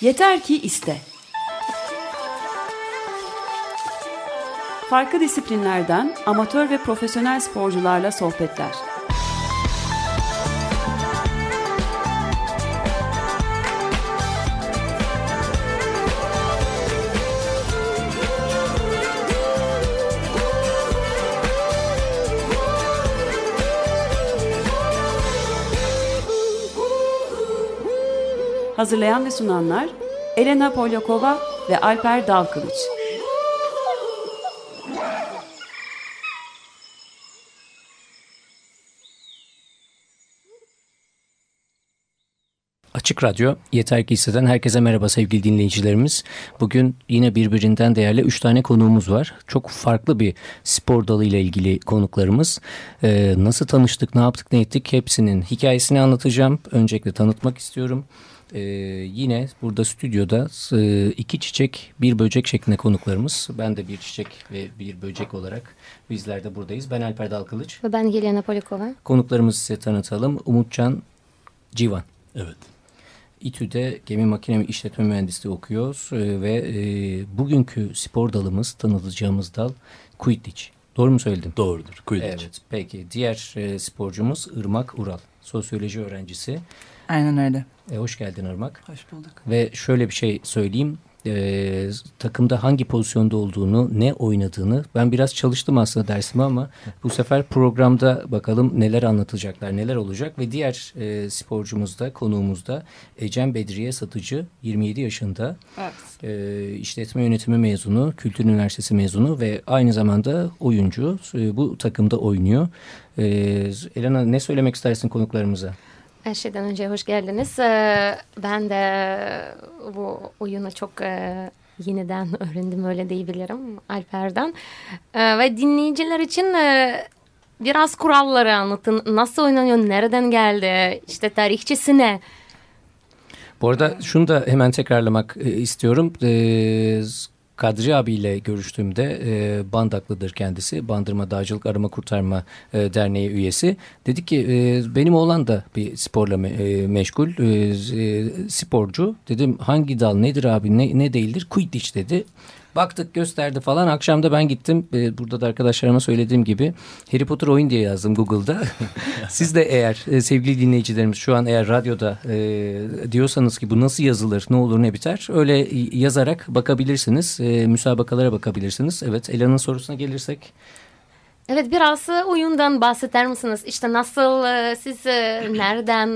Yeter ki iste. Farklı disiplinlerden amatör ve profesyonel sporcularla sohbetler. Hazırlayan ve sunanlar Elena Polyakova ve Alper Dalkılıç. Açık Radyo, Yeter Ki Hisseden herkese merhaba sevgili dinleyicilerimiz. Bugün yine birbirinden değerli 3 tane konuğumuz var. Çok farklı bir spor dalı ile ilgili konuklarımız. Ee, nasıl tanıştık, ne yaptık, ne ettik hepsinin hikayesini anlatacağım. Öncelikle tanıtmak istiyorum. Ee, yine burada stüdyoda e, iki çiçek bir böcek şeklinde konuklarımız. Ben de bir çiçek ve bir böcek olarak bizler de buradayız. Ben Alper Dalkılıç. Ve ben Yelena Polikova. Konuklarımızı size tanıtalım. Umutcan Civan. Evet. İTÜ'de gemi makine işletme mühendisliği okuyor e, ve e, bugünkü spor dalımız tanıtacağımız dal Quidditch. Doğru mu söyledim? Doğrudur. Quidditch. Evet. Peki diğer e, sporcumuz Irmak Ural. Sosyoloji öğrencisi. Aynen öyle. E, hoş geldin Irmak. Hoş bulduk. Ve şöyle bir şey söyleyeyim. E, takımda hangi pozisyonda olduğunu, ne oynadığını ben biraz çalıştım aslında dersime ama bu sefer programda bakalım neler anlatacaklar, neler olacak ve diğer e, sporcumuz da konuğumuz da Ecem Bedriye Satıcı 27 yaşında Evet. e, işletme yönetimi mezunu, Kültür Üniversitesi mezunu ve aynı zamanda oyuncu e, bu takımda oynuyor. E, Elena ne söylemek istersin konuklarımıza? Her şeyden önce hoş geldiniz. Ee, Ben de bu oyunu çok e, yeniden öğrendim öyle diyebilirim Alper'den. Ee, Ve dinleyiciler için e, biraz kuralları anlatın. Nasıl oynanıyor, nereden geldi, işte tarihçesi ne? Bu arada şunu da hemen tekrarlamak e, istiyorum. Kadri abiyle görüştüğümde e, Bandaklıdır kendisi. Bandırma Dağcılık Arama Kurtarma e, Derneği üyesi. Dedi ki e, benim oğlan da bir sporla me, e, meşgul. E, e, sporcu. Dedim hangi dal nedir abi ne, ne değildir? Quidditch dedi. Baktık gösterdi falan. Akşam da ben gittim. E, burada da arkadaşlarıma söylediğim gibi Harry Potter oyun diye yazdım Google'da. Siz de eğer e, sevgili dinleyicilerimiz şu an eğer radyoda e, diyorsanız ki bu nasıl yazılır, ne olur ne biter öyle yazarak bakabilirsiniz. E, müsabakalara bakabilirsiniz. Evet Ela'nın sorusuna gelirsek. Evet biraz e, oyundan bahseder misiniz? İşte nasıl e, siz e, nereden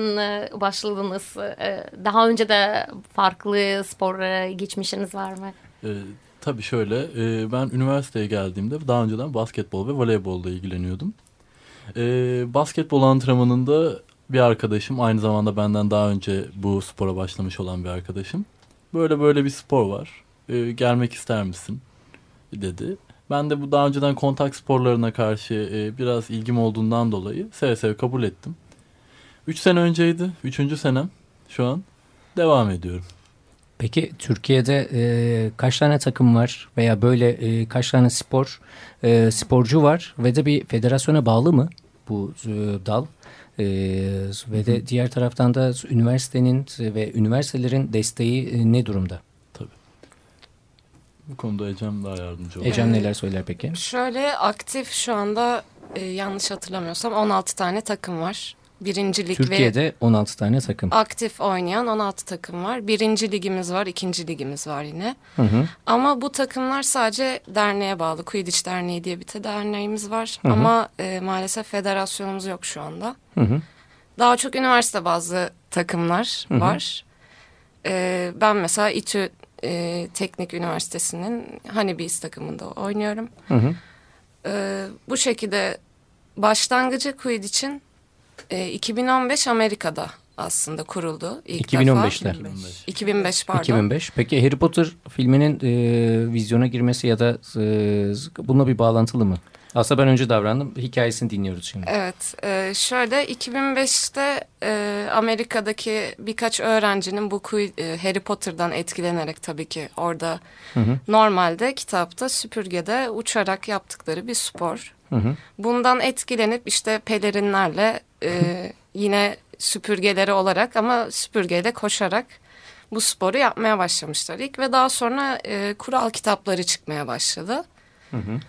başladınız? Daha önce de farklı spor geçmişiniz var mı? Tabii şöyle. e, ben üniversiteye geldiğimde daha önceden basketbol ve voleybolla ilgileniyordum. Ee, basketbol antrenmanında bir arkadaşım aynı zamanda benden daha önce bu spora başlamış olan bir arkadaşım. Böyle böyle bir spor var. Ee, gelmek ister misin? dedi. Ben de bu daha önceden kontak sporlarına karşı e, biraz ilgim olduğundan dolayı seve seve kabul ettim. Üç sene önceydi. Üçüncü senem şu an. Devam ediyorum. Peki Türkiye'de e, kaç tane takım var veya böyle e, kaç tane spor e, sporcu var ve de bir federasyona bağlı mı bu e, dal? E, ve de diğer taraftan da üniversitenin ve üniversitelerin desteği e, ne durumda? Bu konuda Ecem daha yardımcı olur. Ecem neler söyler peki? Şöyle aktif şu anda e, yanlış hatırlamıyorsam 16 tane takım var. Birinci lig ve Türkiye'de 16 tane takım. aktif oynayan 16 takım var. Birinci ligimiz var, ikinci ligimiz var yine. Hı hı. Ama bu takımlar sadece derneğe bağlı. Quidditch Derneği diye bir de derneğimiz var. Hı hı. Ama e, maalesef federasyonumuz yok şu anda. Hı hı. Daha çok üniversite bazı takımlar Hı hı. var. E, ben mesela İTÜ e, Teknik Üniversitesi'nin Honeybees takımında oynuyorum. Hı hı. Ee, bu şekilde başlangıcı Quidditch'in e, 2015 Amerika'da aslında kuruldu ilk 2015'te. defa. 2005 pardon. 2005. Peki Harry Potter filminin e, vizyona girmesi ya da e, bununla bir bağlantılı mı? Aslında ben önce davrandım. Hikayesini dinliyoruz şimdi. Evet, e, şöyle 2005'te e, Amerika'daki birkaç öğrencinin bu e, Harry Potter'dan etkilenerek tabii ki orada Hı hı. normalde kitapta süpürgede uçarak yaptıkları bir spor. Hı hı. Bundan etkilenip işte pelerinlerle e, yine süpürgeleri olarak ama süpürgeyle koşarak bu sporu yapmaya başlamışlar ilk ve daha sonra e, kural kitapları çıkmaya başladı. Hı hı.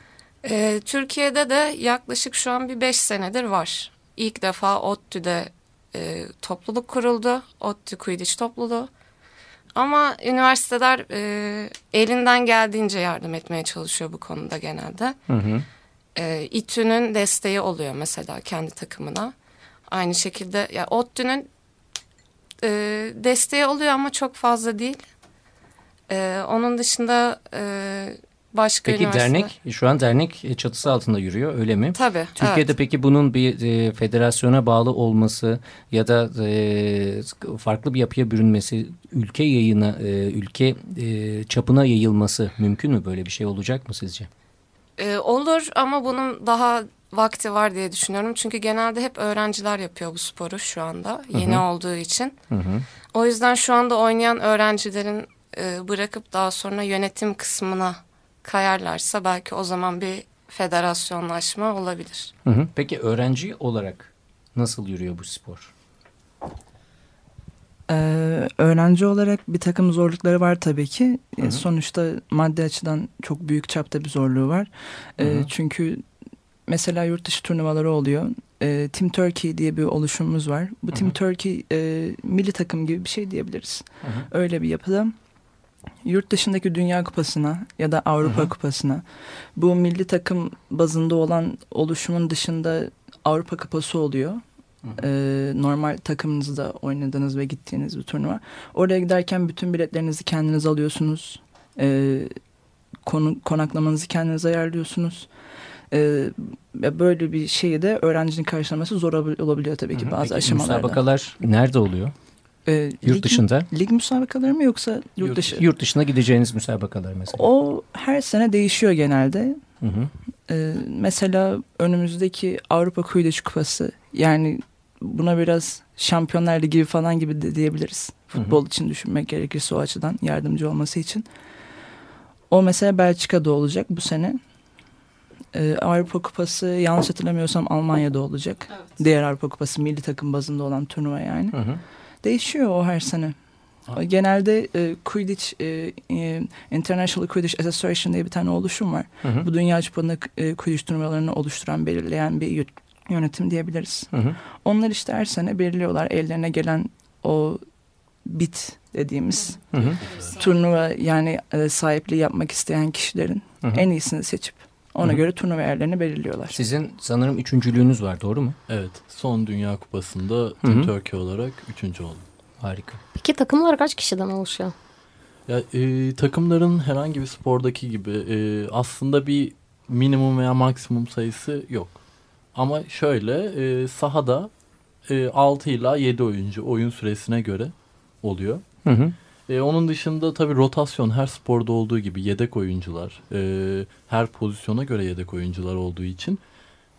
E, Türkiye'de de yaklaşık şu an bir beş senedir var. İlk defa ODTÜ'de e, topluluk kuruldu. ODTÜ Quidditch topluluğu. Ama üniversiteler e, elinden geldiğince yardım etmeye çalışıyor bu konuda genelde. Hı hı. E, İTÜ'nün desteği oluyor mesela kendi takımına. Aynı şekilde ya yani ODTÜ'nün e, desteği oluyor ama çok fazla değil. E, onun dışında e, başka Peki dernek şu an dernek çatısı altında yürüyor öyle mi? Tabii. Türkiye'de evet. peki bunun bir e, federasyona bağlı olması ya da e, farklı bir yapıya bürünmesi, ülke yayına, e, ülke e, çapına yayılması mümkün mü? Böyle bir şey olacak mı sizce? E, olur ama bunun daha vakti var diye düşünüyorum. Çünkü genelde hep öğrenciler yapıyor bu sporu şu anda. Yeni Hı hı. olduğu için. Hı hı. O yüzden şu anda oynayan öğrencilerin e, bırakıp daha sonra yönetim kısmına kayarlarsa belki o zaman bir federasyonlaşma olabilir. Hı hı. Peki öğrenci olarak nasıl yürüyor bu spor? Ee, öğrenci olarak bir takım zorlukları var tabii ki. Hı hı. Sonuçta maddi açıdan çok büyük çapta bir zorluğu var. Ee, Hı hı. çünkü mesela yurt dışı turnuvaları oluyor. Ee, Team Turkey diye bir oluşumumuz var. Bu Hı hı. Team Turkey e, milli takım gibi bir şey diyebiliriz. Hı hı. Öyle bir yapıda. Yurt dışındaki Dünya Kupası'na ya da Avrupa Hı hı. Kupası'na bu milli takım bazında olan oluşumun dışında Avrupa Kupası oluyor. Hı hı. Ee, normal takımınızda oynadığınız ve gittiğiniz bir turnuva. Oraya giderken bütün biletlerinizi kendiniz alıyorsunuz. Ee, konu, konaklamanızı kendiniz ayarlıyorsunuz. Ee, ve böyle bir şeyi de öğrencinin karşılaması zor olabil- olabiliyor tabii ki Hı hı. bazı Peki aşamalarda. müsabakalar nerede oluyor? Ee, Yurt lig- dışında? Lig müsabakaları mı yoksa yurt, dışı? Yurt dışına gideceğiniz müsabakalar mesela. O her sene değişiyor genelde. Hı hı. Ee, mesela önümüzdeki Avrupa Quidditch Kupası yani buna biraz Şampiyonlar Ligi falan gibi de diyebiliriz. Hı hı. Futbol için düşünmek gerekirse o açıdan yardımcı olması için. O mesela Belçika'da olacak bu sene. Ee, Avrupa Kupası yanlış hatırlamıyorsam Almanya'da olacak. Diğer Avrupa Kupası milli takım bazında olan turnuva yani. Hı hı. Değişiyor o her sene. Ha. Genelde e, Quidditch, e, e, International Quidditch Association diye bir tane oluşum var. Hı hı. Bu dünya çapında e, Quidditch turnuvalarını oluşturan, belirleyen bir yö- yönetim diyebiliriz. Hı hı. Onlar işte her sene belirliyorlar ellerine gelen o bit dediğimiz Hı hı. turnuva yani e, sahipliği yapmak isteyen kişilerin Hı hı. en iyisini seçip ona Hı göre turnuva yerlerini belirliyorlar. Sizin sanırım üçüncülüğünüz var doğru mu? Evet. Son Dünya Kupası'nda. Turkey olarak üçüncü oldum. Harika. Peki takımlar kaç kişiden oluşuyor? Ya e, takımların herhangi bir spordaki gibi e, aslında bir minimum veya maksimum sayısı yok. Ama şöyle e, sahada e, 6 ila 7 oyuncu oyun süresine göre oluyor. Hı hı. E, onun dışında tabii rotasyon her sporda olduğu gibi yedek oyuncular, e, her pozisyona göre yedek oyuncular olduğu için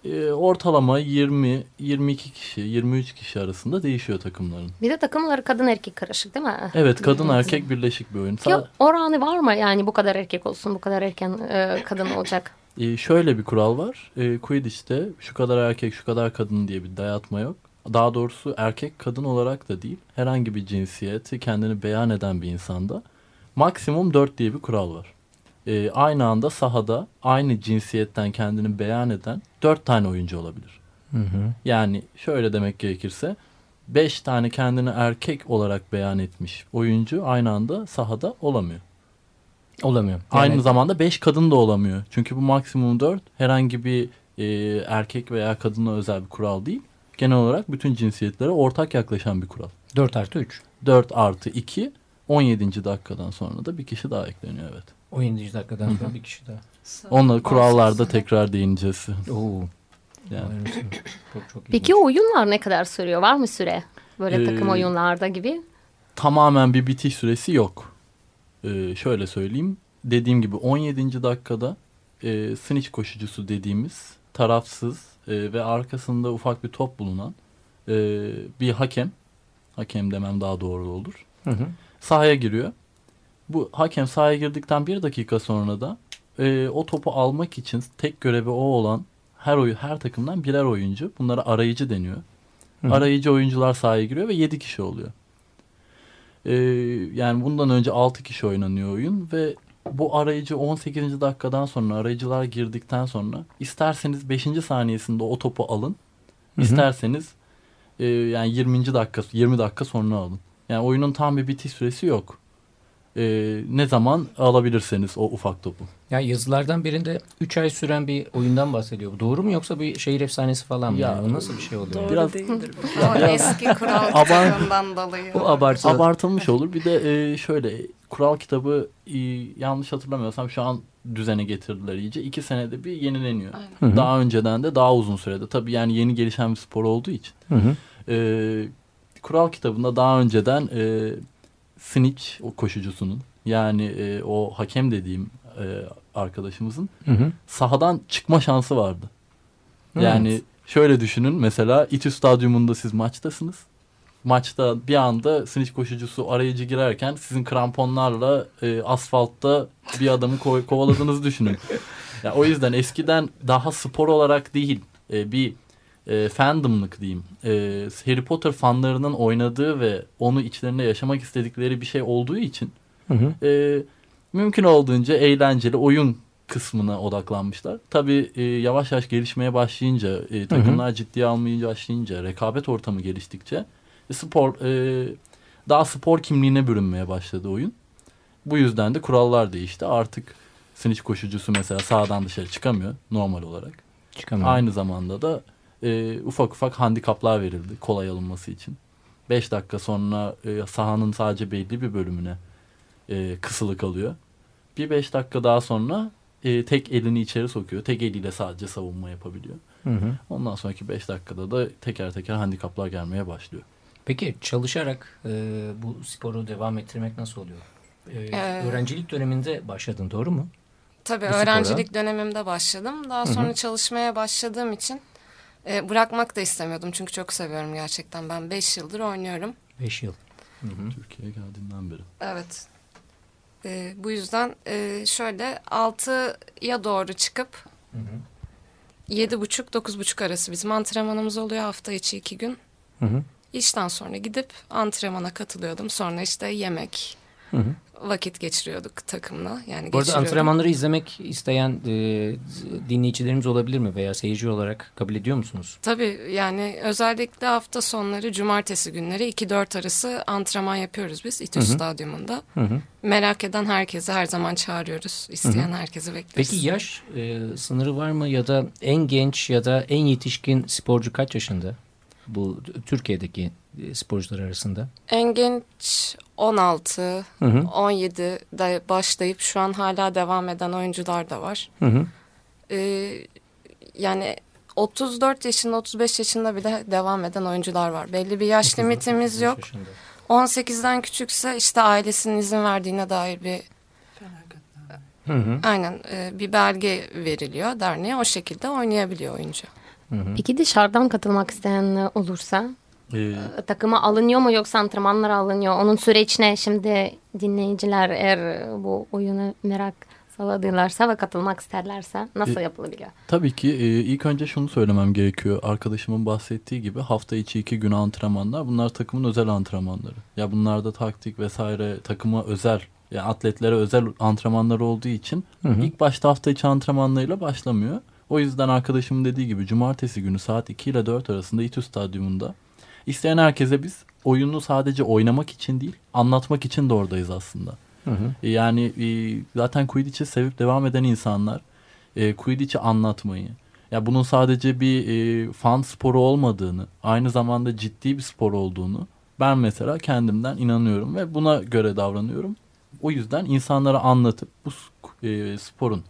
e, ortalama 20, 22 kişi, 23 kişi arasında değişiyor takımların. Bir de takımları kadın erkek karışık değil mi? Evet kadın erkek birleşik bir oyun. Yok oranı var mı yani bu kadar erkek olsun bu kadar erken e, kadın olacak? E, şöyle bir kural var. E, Quidditch'te şu kadar erkek şu kadar kadın diye bir dayatma yok. Daha doğrusu erkek kadın olarak da değil. Herhangi bir cinsiyeti kendini beyan eden bir insanda maksimum 4 diye bir kural var. E, aynı anda sahada aynı cinsiyetten kendini beyan eden 4 tane oyuncu olabilir. Hı hı. Yani şöyle demek gerekirse 5 tane kendini erkek olarak beyan etmiş oyuncu aynı anda sahada olamıyor. Olamıyor. Yani- Aynı zamanda 5 kadın da olamıyor. Çünkü bu maksimum 4 herhangi bir e, erkek veya kadına özel bir kural değil. Genel olarak bütün cinsiyetlere ortak yaklaşan bir kural. 4 artı 3. 4 artı 2 17. dakikadan sonra da bir kişi daha ekleniyor evet. 17. dakikadan sonra bir kişi daha. Onunla kurallarda tekrar değineceğiz. Oo. Yani. Çok, çok Peki oyunlar ne kadar sürüyor? Var mı süre? Böyle Ee, takım oyunlarda gibi. Tamamen bir bitiş süresi yok. Ee, şöyle söyleyeyim. Dediğim gibi 17. dakikada e, snitch koşucusu dediğimiz tarafsız e, ve arkasında ufak bir top bulunan e, bir hakem. Hakem demem daha doğru olur. Hı hı. sahaya giriyor. Bu hakem sahaya girdikten bir dakika sonra da e, o topu almak için tek görevi o olan her oyu her takımdan birer oyuncu. Bunlara arayıcı deniyor. Hı. Arayıcı oyuncular sahaya giriyor ve 7 kişi oluyor. Ee, yani bundan önce 6 kişi oynanıyor oyun ve bu arayıcı 18. dakikadan sonra arayıcılar girdikten sonra isterseniz 5. saniyesinde o topu alın. İsterseniz e, yani 20. dakika 20 dakika sonra alın. Yani oyunun tam bir bitiş süresi yok. E, ne zaman alabilirseniz o ufak topu. Ya yazılardan birinde 3 ay süren bir oyundan bahsediyor. Bu doğru mu yoksa bir şehir efsanesi falan mı? Ya, yani? O nasıl bir şey oluyor? Doğru Biraz- değildir. O eski kural kitabından dolayı. Bu abartılı. Abartılmış olur. Bir de e, şöyle kural kitabı e, yanlış hatırlamıyorsam şu an düzene getirdiler iyice. İki senede bir yenileniyor. Aynen. Hı hı. Daha önceden de daha uzun sürede. Tabii yani yeni gelişen bir spor olduğu için. Hı hı. E, kural kitabında daha önceden e, Snitch o koşucusunun yani e, o hakem dediğim e, arkadaşımızın Hı hı. sahadan çıkma şansı vardı. Evet. Yani şöyle düşünün mesela İTÜ Stadyumunda siz maçtasınız. Maçta bir anda snitch koşucusu arayıcı girerken sizin kramponlarla e, asfaltta bir adamı ko- kovaladığınızı düşünün. Ya o yüzden eskiden daha spor olarak değil e, bir e, fandomlık diyeyim. E, Harry Potter fanlarının oynadığı ve onu içlerinde yaşamak istedikleri bir şey olduğu için Hı hı. e, mümkün olduğunca eğlenceli oyun kısmına odaklanmışlar. Tabii e, yavaş yavaş gelişmeye başlayınca, e, takımlar ciddiye almaya başlayınca, rekabet ortamı geliştikçe e, spor e, daha spor kimliğine bürünmeye başladı oyun. Bu yüzden de kurallar değişti. Artık snitch koşucusu mesela sağdan dışarı çıkamıyor normal olarak. Çıkamıyor. Aynı zamanda da e, ufak ufak handikaplar verildi kolay alınması için. 5 dakika sonra e, sahanın sadece belli bir bölümüne e, kısılı kalıyor. Bir 5 dakika daha sonra e, tek elini içeri sokuyor. Tek eliyle sadece savunma yapabiliyor. Hı hı. Ondan sonraki 5 dakikada da teker teker handikaplar gelmeye başlıyor. Peki çalışarak e, bu sporu devam ettirmek nasıl oluyor? E, Ee, öğrencilik döneminde başladın doğru mu? Tabii bu spora. öğrencilik dönemimde başladım. Daha Hı hı. sonra çalışmaya başladığım için e, bırakmak da istemiyordum. Çünkü çok seviyorum gerçekten. Ben 5 yıldır oynuyorum. 5 yıl. Hı hı. Türkiye'ye geldiğinden beri. Evet. E, bu yüzden e, şöyle 6'ya doğru çıkıp Hı hı. 7.30-9.30 arası bizim antrenmanımız oluyor hafta içi iki gün. Hı hı. İşten sonra gidip antrenmana katılıyordum. Sonra işte yemek, Hı hı. vakit geçiriyorduk takımla. Yani Bu arada antrenmanları izlemek isteyen e, dinleyicilerimiz olabilir mi veya seyirci olarak kabul ediyor musunuz? Tabii yani özellikle hafta sonları cumartesi günleri 2-4 arası antrenman yapıyoruz biz İTÜ Hı hı. Stadyumunda. Hı hı. Merak eden herkese her zaman çağırıyoruz. İsteyen herkesi bekleriz. Peki yaş e, sınırı var mı ya da en genç ya da en yetişkin sporcu kaç yaşında? Bu Türkiye'deki e, sporcular arasında. En genç 16, Hı hı. 17'de başlayıp şu an hala devam eden oyuncular da var. Hı hı. Ee, yani 34 yaşında 35 yaşında bile devam eden oyuncular var. Belli bir yaş limitimiz yok. Yaşında. 18'den küçükse işte ailesinin izin verdiğine dair bir Hı hı. aynen e, bir belge veriliyor derneğe o şekilde oynayabiliyor oyuncu. Hı hı. Peki dışarıdan katılmak isteyen olursa E, takıma alınıyor mu yoksa antrenmanlara alınıyor? Onun süreç ne? Şimdi dinleyiciler eğer bu oyunu merak saladılarsa ve katılmak isterlerse nasıl E, yapılabiliyor? Tabii ki e, ilk önce şunu söylemem gerekiyor. Arkadaşımın bahsettiği gibi hafta içi iki gün antrenmanlar. Bunlar takımın özel antrenmanları. Ya bunlarda taktik vesaire takıma özel yani atletlere özel antrenmanlar olduğu için Hı hı. ilk başta hafta içi antrenmanlarıyla başlamıyor. O yüzden arkadaşımın dediği gibi cumartesi günü saat 2 ile 4 arasında İTÜ Stadyumunda isteyen herkese biz oyunu sadece oynamak için değil anlatmak için de oradayız aslında. Hı hı. E, Yani e, zaten Quidditch'i sevip devam eden insanlar e, Quidditch'i anlatmayı, ya bunun sadece bir e, fan sporu olmadığını, aynı zamanda ciddi bir spor olduğunu ben mesela kendimden inanıyorum ve buna göre davranıyorum. O yüzden insanlara anlatıp bu e, sporun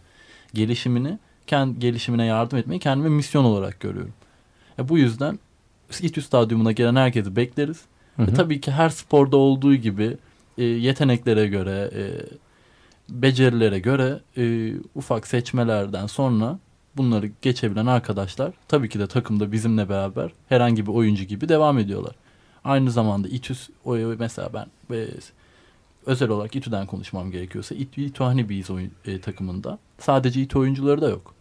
gelişimini, kendi gelişimine yardım etmeyi kendime misyon olarak görüyorum. E, bu yüzden İTÜ Stadyumuna gelen herkesi bekleriz. Hı hı. E, tabii ki her sporda olduğu gibi e, yeteneklere göre, e, becerilere göre e, ufak seçmelerden sonra bunları geçebilen arkadaşlar tabii ki de takımda bizimle beraber herhangi bir oyuncu gibi devam ediyorlar. Aynı zamanda İTÜ mesela ben e, özel olarak İTÜ'den konuşmam gerekiyorsa İTÜ, İTÜ Hanibiyiz oyun, e, takımında sadece İTÜ oyuncuları da yok.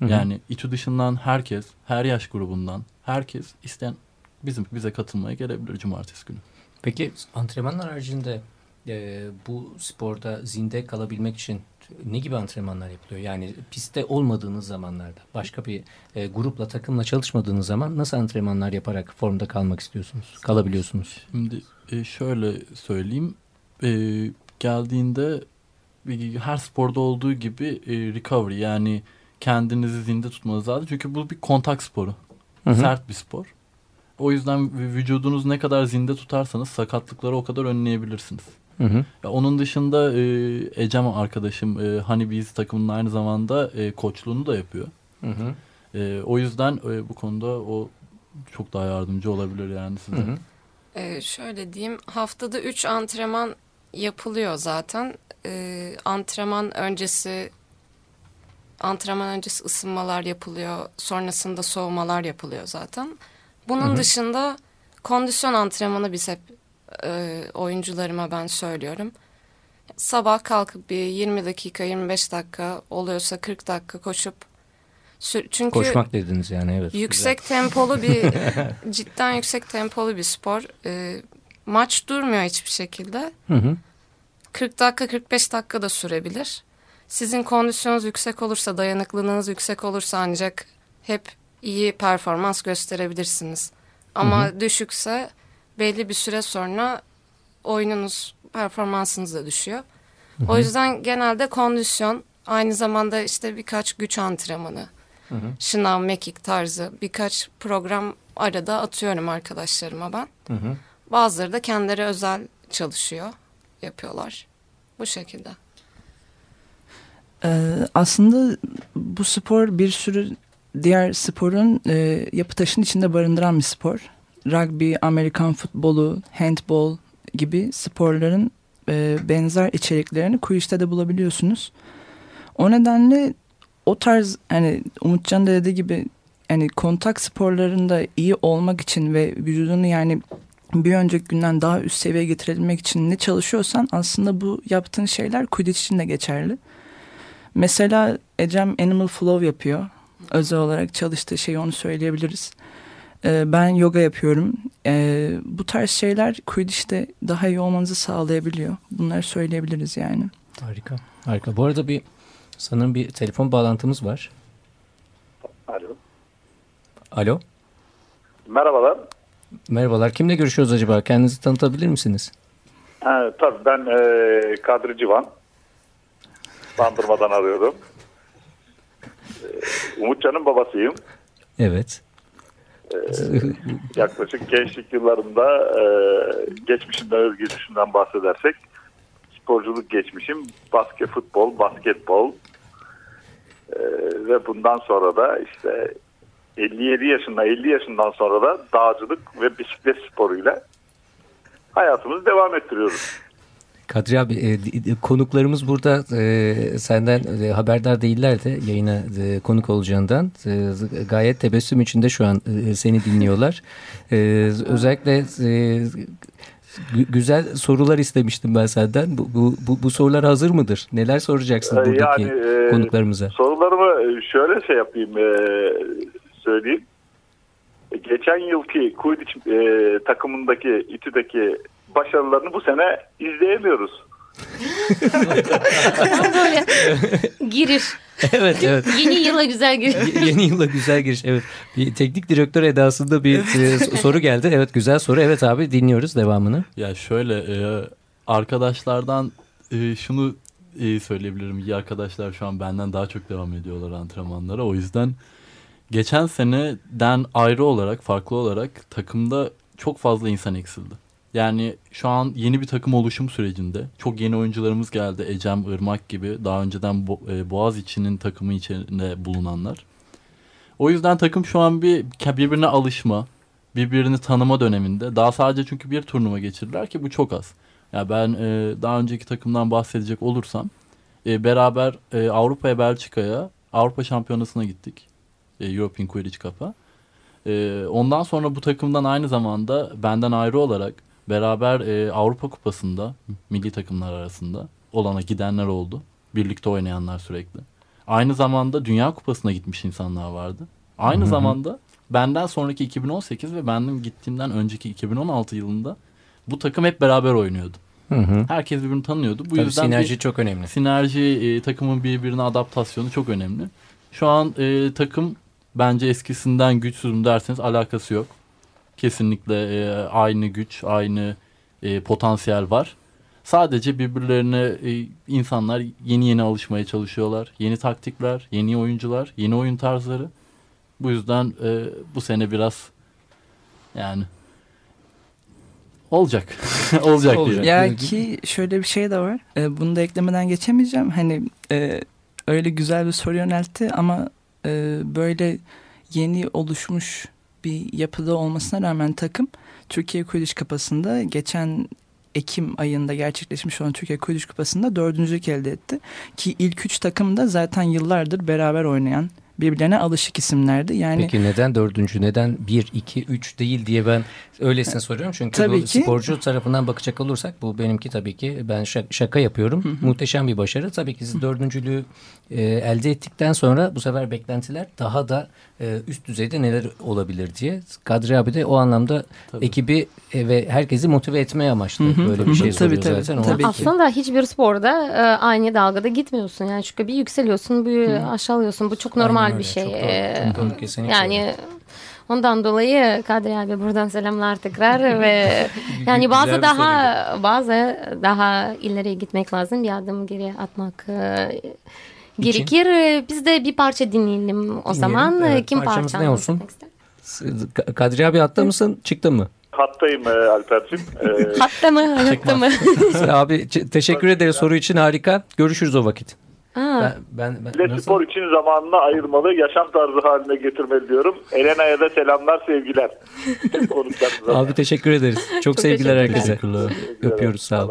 Hı hı. Yani İTÜ dışından herkes, her yaş grubundan herkes isteyen bizim bize katılmaya gelebilir cumartesi günü. Peki antrenmanlar haricinde e, bu sporda zinde kalabilmek için ne gibi antrenmanlar yapılıyor? Yani pistte olmadığınız zamanlarda başka bir e, grupla takımla çalışmadığınız zaman nasıl antrenmanlar yaparak formda kalmak istiyorsunuz? Kalabiliyorsunuz? Şimdi e, şöyle söyleyeyim. E, geldiğinde her sporda olduğu gibi e, recovery yani kendinizi zinde tutmanız lazım. Çünkü bu bir kontak sporu. Hı hı. Sert bir spor. O yüzden vü- vücudunuz ne kadar zinde tutarsanız sakatlıkları o kadar önleyebilirsiniz. Hı hı. Ya onun dışında e, Ecem arkadaşım e, Honeybees takımının aynı zamanda e, koçluğunu da yapıyor. Hı hı. E, o yüzden e, bu konuda o çok daha yardımcı olabilir yani size. Hı hı. Ee, şöyle diyeyim haftada 3 antrenman yapılıyor zaten. Ee, antrenman öncesi antrenman öncesi ısınmalar yapılıyor. Sonrasında soğumalar yapılıyor zaten. Bunun Hı hı. dışında kondisyon antrenmanı biz hep e, oyuncularıma ben söylüyorum. Sabah kalkıp bir 20 dakika 25 dakika oluyorsa 40 dakika koşup çünkü Koşmak dediniz yani evet. Yüksek tempolu bir cidden yüksek tempolu bir spor. Ee, maç durmuyor hiçbir şekilde. Güzel. Hı hı. 40 dakika 45 dakika da sürebilir. Sizin kondisyonunuz yüksek olursa, dayanıklılığınız yüksek olursa ancak hep iyi performans gösterebilirsiniz. Ama düşükse belli bir süre sonra oyununuz, performansınız da düşüyor. O yüzden genelde kondisyon, aynı zamanda işte birkaç güç antrenmanı, Hı hı. şınav, mekik tarzı birkaç program arada atıyorum arkadaşlarıma ben. Hı hı. Bazıları da kendileri özel çalışıyor, yapıyorlar. Bu şekilde. Ee, aslında bu spor bir sürü diğer sporun e, yapı taşının içinde barındıran bir spor. Rugby, Amerikan futbolu, handball gibi sporların e, benzer içeriklerini Quidditch'te de bulabiliyorsunuz. O nedenle o tarz hani Umutcan da dediği gibi yani kontak sporlarında iyi olmak için ve vücudunu yani bir önceki günden daha üst seviyeye getirebilmek için ne çalışıyorsan aslında bu yaptığın şeyler Quidditch için de geçerli. Mesela Ecem Animal Flow yapıyor. Özel olarak çalıştığı şeyi onu söyleyebiliriz. Ee, ben yoga yapıyorum. Ee, bu tarz şeyler Quidditch'te daha iyi olmanızı sağlayabiliyor. Bunları söyleyebiliriz yani. Harika. Harika. Bu arada bir sanırım bir telefon bağlantımız var. Alo. Alo. Merhabalar. Merhabalar. Kimle görüşüyoruz acaba? Kendinizi tanıtabilir misiniz? Ha, tabii ben e, Kadri Civan. Bandırmadan arıyorum. E, Umutcan'ın babasıyım. Evet. Yaklaşık gençlik yıllarında e, geçmişimden, özgeçmişimden bahsedersek sporculuk geçmişim basket, futbol, basketbol E, ve bundan sonra da işte 57 yaşında 50 yaşından sonra da dağcılık ve bisiklet sporuyla hayatımızı devam ettiriyoruz. Kadri abi e, konuklarımız burada e, senden e, haberdar değiller de yayına e, konuk olacağından E, gayet tebessüm içinde şu an e, seni dinliyorlar. E, özellikle e, gü- güzel sorular istemiştim ben senden. Bu, bu, bu, bu sorular hazır mıdır? Neler soracaksın Ee, buradaki yani, e, konuklarımıza? Sorularımı şöyle şey yapayım, e, söyleyeyim. E, Geçen yılki Quidditch e, takımındaki, İTÜ'deki başarılarını bu sene izleyemiyoruz. Böyle giriş. evet evet. Yeni yıla güzel giriş. Y- Yeni yıla güzel giriş. Evet. Bir teknik direktör edasında bir e, so- soru geldi. Evet güzel soru. Evet abi dinliyoruz devamını. Ya şöyle e, arkadaşlardan e, şunu e, söyleyebilirim. İyi arkadaşlar şu an benden daha çok devam ediyorlar antrenmanlara. O yüzden geçen seneden ayrı olarak, farklı olarak takımda çok fazla insan eksildi. Yani şu an yeni bir takım oluşum sürecinde çok yeni oyuncularımız geldi. Ecem, Irmak gibi daha önceden Bo- e, Boğaziçi'nin takımı içinde bulunanlar. O yüzden takım şu an bir birbirine alışma, birbirini tanıma döneminde. Daha sadece çünkü bir turnuva geçirdiler ki bu çok az. Ya ben e, daha önceki takımdan bahsedecek olursam e, beraber e, Avrupa'ya Belçika'ya Avrupa Şampiyonası'na gittik. E, European Quidditch Cup'a. E, ondan sonra bu takımdan aynı zamanda benden ayrı olarak beraber e, Avrupa Kupası'nda milli takımlar arasında olana gidenler oldu. Birlikte oynayanlar sürekli. Aynı zamanda Dünya Kupası'na gitmiş insanlar vardı. Aynı Hı hı. zamanda benden sonraki 2018 ve benim gittiğimden önceki 2016 yılında bu takım hep beraber oynuyordu. Hı hı. Herkes birbirini tanıyordu. Bu Tabii yüzden sinerji bir çok önemli. sinerji e, takımın birbirine adaptasyonu çok önemli. Şu an e, takım bence eskisinden güçsüz mü derseniz alakası yok. Kesinlikle e, aynı güç, aynı e, potansiyel var. Sadece birbirlerine e, insanlar yeni yeni alışmaya çalışıyorlar. Yeni taktikler, yeni oyuncular, yeni oyun tarzları. Bu yüzden e, bu sene biraz yani olacak. olacak, diye. Ya ki şöyle bir şey de var. E, bunu da eklemeden geçemeyeceğim. Hani e, öyle güzel bir soru yöneltti ama e, böyle yeni oluşmuş bir yapıda olmasına rağmen takım Türkiye Quidditch Kupası'nda geçen Ekim ayında gerçekleşmiş olan Türkiye Quidditch Kupası'nda dördüncülük elde etti. Ki ilk üç takım da zaten yıllardır beraber oynayan birbirlerine alışık isimlerdi. Yani Peki neden dördüncü, neden bir, iki, üç değil diye ben öylesine soruyorum. Çünkü Tabii bu ki. sporcu tarafından bakacak olursak bu benimki tabii ki ben şa- şaka yapıyorum. Muhteşem bir başarı. Tabii ki siz dördüncülüğü e, elde ettikten sonra bu sefer beklentiler daha da e, üst düzeyde neler olabilir diye. Kadri abi de o anlamda Tabii. ekibi e, ve herkesi motive etmeye amaçlı Hı hı. böyle Hı bir hı. şey Tabii, soruyor tabii. zaten. Tabii ki. Aslında hiçbir sporda e, aynı dalgada gitmiyorsun. Yani çünkü bir yükseliyorsun, bir aşağılıyorsun. Bu çok normal bir öyle, şey. çok doğru, E, çok doğru, kesinlikle yani ondan dolayı Kadri abi buradan selamlar tekrar ve yani bazı daha bazı daha ileriye gitmek lazım. Bir adım geri atmak e, gerekir. E, Biz de bir parça dinleyelim o zaman. evet. Kim Parçamız parça ne olsun? Kadri abi hatta mısın? Çıktın mı? Hattayım e, Alper'cim. E, Hatta mı? Hatta mı? abi teşekkür ederiz soru için harika. Görüşürüz o vakit. Aa, Ben, ben, ben Ve nasıl? spor için zamanını ayırmalı, yaşam tarzı haline getirmeli diyorum. Elena'ya da selamlar, sevgiler. Abi teşekkür ederiz. Çok, Çok sevgiler teşekkürler. herkese. Öpüyoruz sağ ol.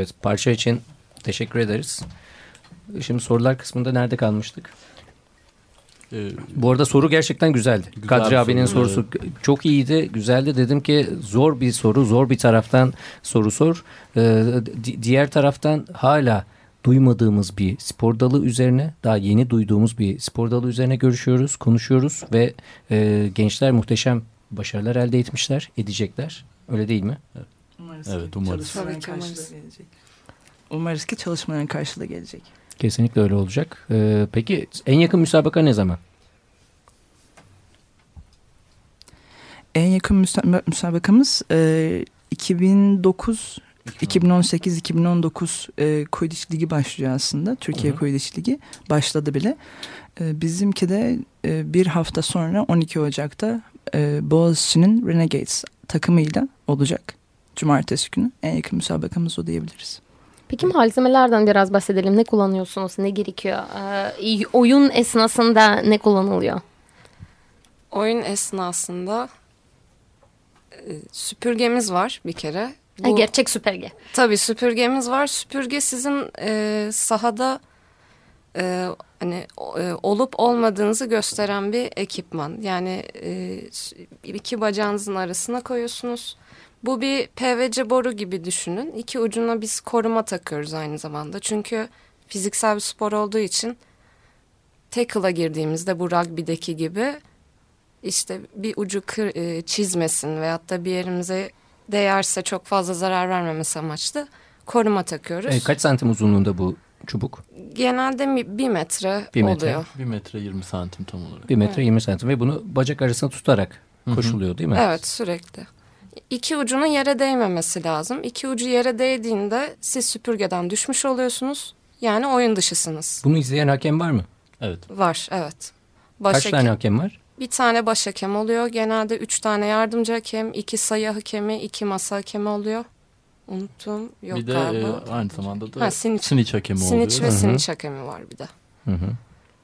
Evet parça için teşekkür ederiz. Şimdi sorular kısmında nerede kalmıştık? Ee, Bu arada soru gerçekten güzeldi. Güzel Kadri abinin soru, sorusu çok iyiydi, güzeldi. Dedim ki zor bir soru, zor bir taraftan soru sor. Ee, di- diğer taraftan hala duymadığımız bir spor dalı üzerine, daha yeni duyduğumuz bir spor dalı üzerine görüşüyoruz, konuşuyoruz ve e, gençler muhteşem başarılar elde etmişler, edecekler. Öyle değil mi? Umarız Evet, ki umarız. çalışmaların karşılığı gelecek. Umarız ki çalışmaların karşılığı gelecek. Kesinlikle öyle olacak. Ee, peki en yakın müsabaka ne zaman? En yakın müsa- müsabakamız e, 2009 2018-2019 e, Quidditch Ligi başlıyor aslında. Türkiye. Quidditch Ligi başladı bile. E, bizimki de e, bir hafta sonra 12 Ocak'ta e, Boğaziçi'nin Renegades takımıyla olacak. Cumartesi günü. En yakın müsabakamız o diyebiliriz. Peki malzemelerden biraz bahsedelim. Ne kullanıyorsunuz? Ne gerekiyor? Ee, oyun esnasında ne kullanılıyor? Oyun esnasında e, süpürgemiz var bir kere. Ha, Bu- gerçek süpürge. Tabii süpürgemiz var. Süpürge sizin e, sahada e, hani e, olup olmadığınızı gösteren bir ekipman. Yani e, iki bacağınızın arasına koyuyorsunuz. Bu bir PVC boru gibi düşünün. İki ucuna biz koruma takıyoruz aynı zamanda. Çünkü fiziksel bir spor olduğu için tackle'a girdiğimizde bu rugby'deki gibi işte bir ucu kır, e, çizmesin veyahut da bir yerimize değerse çok fazla zarar vermemesi amaçlı koruma takıyoruz. Ee, kaç santim uzunluğunda bu çubuk? Genelde bir metre, Bir metre. oluyor. 1 metre 20 santim tam olarak. 1 metre 20 santim ve bunu bacak arasına tutarak Hı hı. koşuluyor değil mi? Evet sürekli. İki ucunun yere değmemesi lazım. İki ucu yere değdiğinde siz süpürgeden düşmüş oluyorsunuz. Yani oyun dışısınız. Bunu izleyen hakem var mı? Evet. Var evet. Kaç Başhakem- tane hakem var? Bir tane baş hakem oluyor. Genelde üç tane yardımcı hakem, iki sayı hakemi, iki masa hakemi oluyor. Unuttum. Yok bir de galiba. e, aynı zamanda da Ha, Siniç. Siniç hakemi Siniç oluyor. ve Hı hı. Siniç hakemi var bir de. Hı hı.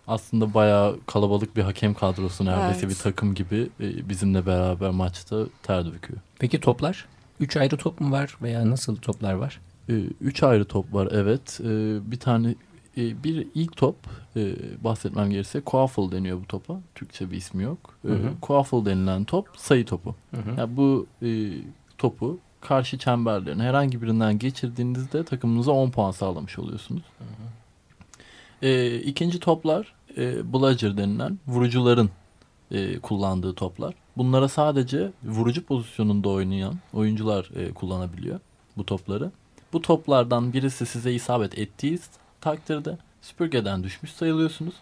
Aslında bayağı kalabalık bir hakem kadrosu neredeyse Evet. bir takım gibi e, bizimle beraber maçta ter döküyor. Peki toplar? Üç ayrı top mu var veya nasıl toplar var? E, Üç ayrı top var evet. E, Bir tane bir ilk top bahsetmem gerekirse Quaffle deniyor bu topa. Türkçe bir ismi yok. Hı hı. Quaffle denilen top sayı topu. Hı hı. Yani bu topu karşı çemberlerin herhangi birinden geçirdiğinizde takımınıza 10 puan sağlamış oluyorsunuz. E, ikinci toplar e, bludger denilen vurucuların e, kullandığı toplar. Bunlara sadece vurucu pozisyonunda oynayan oyuncular e, kullanabiliyor bu topları. Bu toplardan birisi size isabet ettiği takdirde süpürgeden düşmüş sayılıyorsunuz.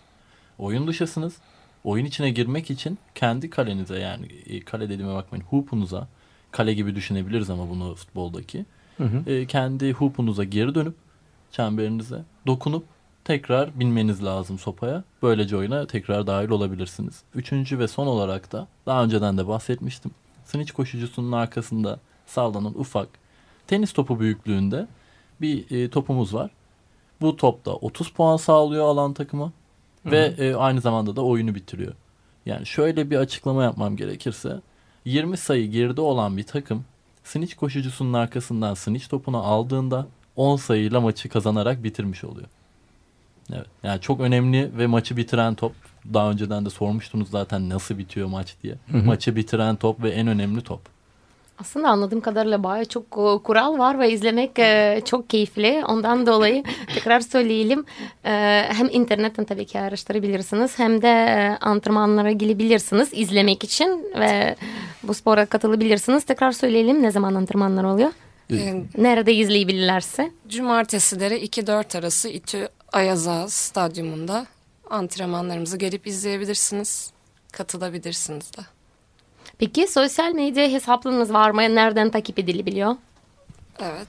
Oyun dışısınız. Oyun içine girmek için kendi kalenize yani e, kale dediğime bakmayın hoopunuza kale gibi düşünebiliriz ama bunu futboldaki Hı hı. e, kendi hoopunuza geri dönüp çemberinize dokunup tekrar binmeniz lazım sopaya. Böylece oyuna tekrar dahil olabilirsiniz. Üçüncü ve son olarak da daha önceden de bahsetmiştim. Snitch koşucusunun arkasında sallanan ufak tenis topu büyüklüğünde bir e, topumuz var. Bu top da 30 puan sağlıyor alan takıma ve e, aynı zamanda da oyunu bitiriyor. Yani şöyle bir açıklama yapmam gerekirse 20 sayı geride olan bir takım snitch koşucusunun arkasından snitch topunu aldığında 10 sayıyla maçı kazanarak bitirmiş oluyor. Evet. Yani çok önemli ve maçı bitiren top. Daha önceden de sormuştunuz zaten nasıl bitiyor maç diye. Hı hı. Maçı bitiren top ve en önemli top. Aslında anladığım kadarıyla bayağı çok e, kural var ve izlemek e, çok keyifli. Ondan dolayı tekrar söyleyelim. E, hem internetten tabii ki araştırabilirsiniz hem de antrenmanlara girebilirsiniz izlemek için ve bu spora katılabilirsiniz. Tekrar söyleyelim ne zaman antrenmanlar oluyor? Nerede izleyebilirlerse. Cumartesileri 2-4 arası İTÜ Ayazağ Stadyumunda antrenmanlarımızı gelip izleyebilirsiniz. Katılabilirsiniz de. Peki sosyal medya hesaplarınız var mı? Nereden takip edilebiliyor? Evet.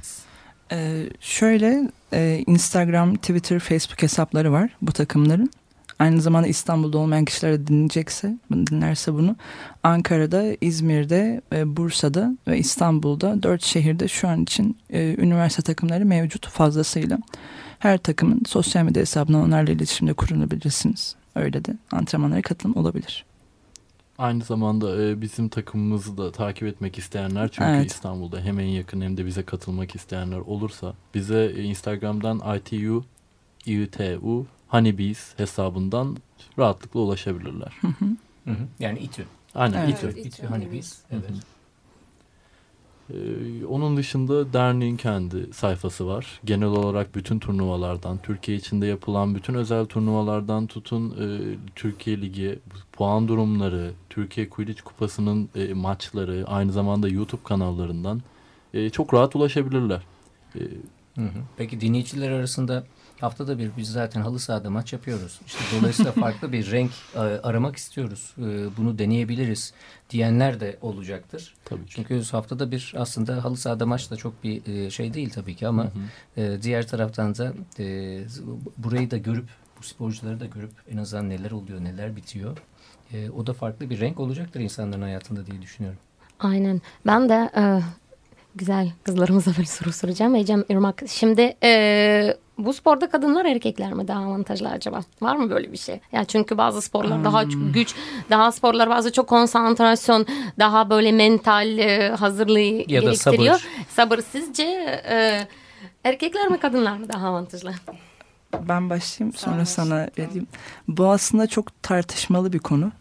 Ee, şöyle e, Instagram, Twitter, Facebook hesapları var bu takımların. Aynı zamanda İstanbul'da olmayan kişiler de dinleyecekse, dinlerse bunu. Ankara'da, İzmir'de, e, Bursa'da ve İstanbul'da dört şehirde şu an için e, üniversite takımları mevcut fazlasıyla. Her takımın sosyal medya hesabından onlarla iletişimde kurulabilirsiniz. Öyle de antrenmanlara katılım olabilir. Aynı zamanda e, bizim takımımızı da takip etmek isteyenler çünkü Evet. İstanbul'da hem en yakın hem de bize katılmak isteyenler olursa bize e, Instagram'dan ITU IUTU Honeybees hesabından rahatlıkla ulaşabilirler. Hı hı. Yani İTÜ. Aynen Evet. İTÜ. İTÜ İTÜ Honeybees. Evet. Ee, onun dışında derneğin kendi sayfası var. Genel olarak bütün turnuvalardan, Türkiye içinde yapılan bütün özel turnuvalardan tutun e, Türkiye Ligi puan durumları, Türkiye Quidditch Kupası'nın e, maçları, aynı zamanda YouTube kanallarından e, çok rahat ulaşabilirler. Peki dinleyiciler arasında haftada bir biz zaten halı sahada maç yapıyoruz. İşte dolayısıyla farklı bir renk e, aramak istiyoruz. E, bunu deneyebiliriz diyenler de olacaktır. tabii ki. Çünkü haftada bir aslında halı sahada maç da çok bir e, şey değil tabii ki ama diğer taraftan da burayı da görüp bu sporcuları da görüp en azından neler oluyor neler bitiyor. O da farklı bir renk olacaktır insanların hayatında diye düşünüyorum. Aynen. Ben de e, güzel kızlarımıza böyle soru soracağım. Ecem Irmak. Şimdi e, bu sporda kadınlar erkekler mi daha avantajlı acaba? Var mı böyle bir şey? Yani çünkü bazı sporlar daha Hmm. çok güç, daha sporlar bazı çok konsantrasyon, daha böyle mental e, hazırlığı Ya da gerektiriyor. sabır. Sabır. Sizce e, erkekler mi kadınlar mı daha avantajlı? Ben başlayayım sonra Sen sana başla, vereyim. Bu aslında çok tartışmalı bir konu.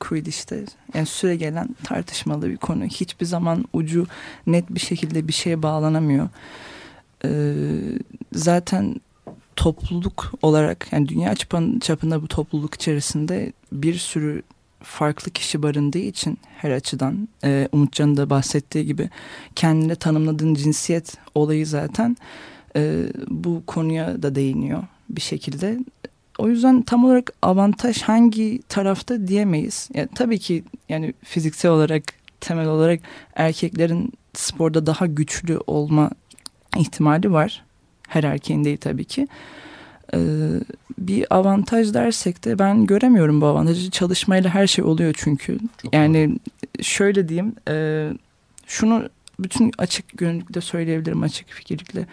Quidditch'te yani süre gelen tartışmalı bir konu. Hiçbir zaman ucu net bir şekilde bir şeye bağlanamıyor. Ee, zaten topluluk olarak yani dünya çapın- çapında bu topluluk içerisinde bir sürü farklı kişi barındığı için her açıdan e, Umutcan'ın da bahsettiği gibi kendine tanımladığın cinsiyet olayı zaten e, bu konuya da değiniyor bir şekilde. O yüzden tam olarak avantaj hangi tarafta diyemeyiz. Yani tabii ki yani fiziksel olarak temel olarak erkeklerin sporda daha güçlü olma ihtimali var. Her erkeğin değil tabii ki. Ee, bir avantaj dersek de ben göremiyorum bu avantajı. Çalışmayla her şey oluyor çünkü. Çok yani şöyle diyeyim. e, şunu bütün açık gönüllülükle söyleyebilirim açık fikirlikle.